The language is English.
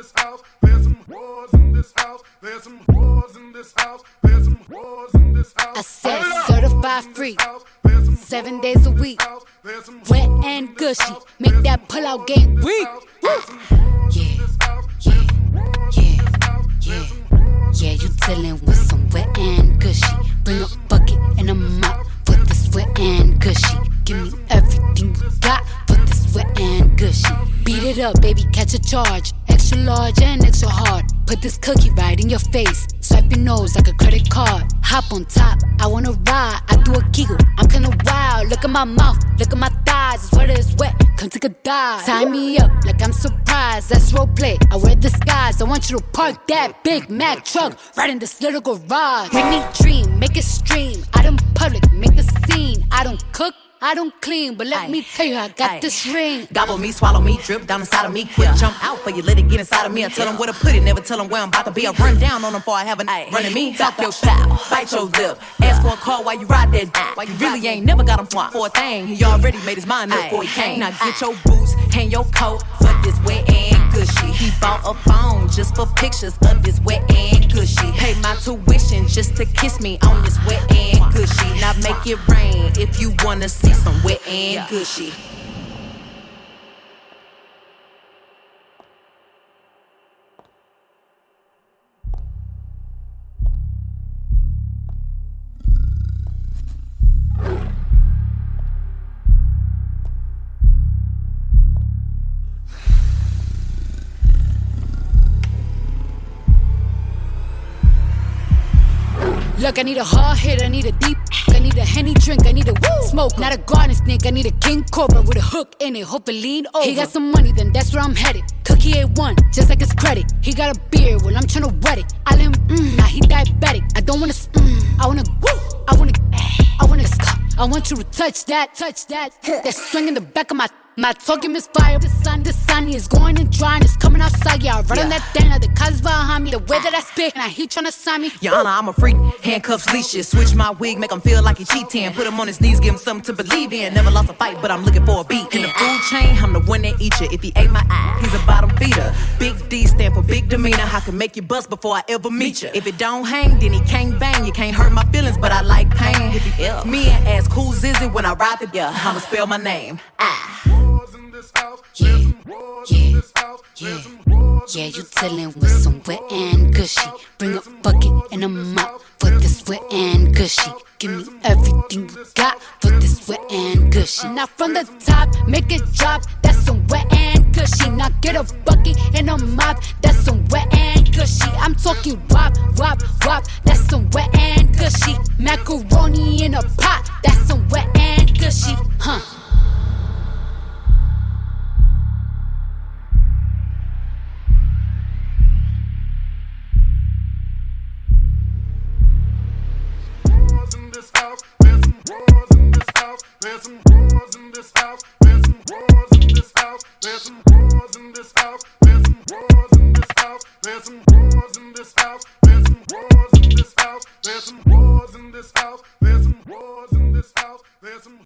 this house. There's some whores in this house. There's some whores in this house. There's some whores in this house. I said certified free. Seven days a week. Wet and gushy. Make that pull out game weak. Yeah, yeah, yeah, yeah. Yeah, you dealing with some wet and gushy. Bring a bucket and a mop for this wet and gushy. Give me everything you got for this wet and gushy. Beat it up, baby, catch a charge. Extra large and extra hard. Put this cookie right in your face. Swipe your nose like a credit card. Hop on top, I wanna ride. I do a giggle, I'm kinda wild. Look at my mouth, look at my thighs. It's wet, it's wet. Come take a dive. Tie me up like I'm surprised. That's role play. I wear disguise. I want you to park that Big Mac truck right in this little garage. Make me dream, make it stream. Out in public, make the scene. I don't cook. I don't clean, but let Aye. me tell you, I got Aye. this ring. Gobble me, swallow me, drip down inside of me. Quick yeah. jump out for you, let it get inside of me. I tell them where to put it, never tell them where I'm about to be. I run down on them before I have a night. Running me, talk your style, bite your lip. Ask for a call while you ride that dick. While you really ain't never got him for a thing. He already made his mind up before he came. Now get your boots, hang your coat for this wet and gushy. He bought a phone just for pictures of this wet and gushy. Pay my tuition just to kiss me on this wet and gushy. Now make it rain if you wanna see some wet wet and gushy. Look, I need a hard hit, I need a deep. I need a henny drink, I need a woo smoke, not a garden snake. I need a king cobra with a hook in it. Hope it lean over. He got some money, then that's where I'm headed. Cookie A1, just like his credit. He got a beard, well I'm tryna wet it. I let him, mm, now he diabetic. I don't wanna, mm, I wanna, woo, I wanna, I wanna, I want you to touch that, touch that. That swing in the back of my my talking misfire. The sun, the sun is going and drying. It's coming outside. Yeah, I run yeah. on that thing. The cuz behind me. The way that I spit. And I heat trying to sign me. Your Honor, I'm a freak. Handcuffs, leashes. Switch my wig. Make him feel like he cheating. Put him on his knees. Give him something to believe in. Never lost a fight, but I'm looking for a beat. In the food chain, I'm the one that eat you. If he ate my eye, he's a bottom feeder. Big D stand for big demeanor. I can make you bust before I ever meet you. If it don't hang, then he can't bang. You can't hurt my feelings, but I like pain. If he ill, me and ask who's is it when I ride together. I'ma spell my name. Ah this house. Yeah, yeah, yeah. Yeah, you dealing with some wet and gushy. Bring a bucket and a mop for this wet and gushy. Give me everything you got for this wet and gushy. Now from the top, make it drop. That's some wet and gushy. Now get a bucket and a mop. That's some wet and gushy. I'm talking wop, wop, wop. That's some wet and gushy. Macaroni in a pot. That's some wet and gushy. Huh. There's some whores in this house. There's some whores in this house. There's some whores in this house. There's some whores in this house. There's some whores in this house. There's some whores in this house. There's some whores in this house. There's some whores in this house. There's some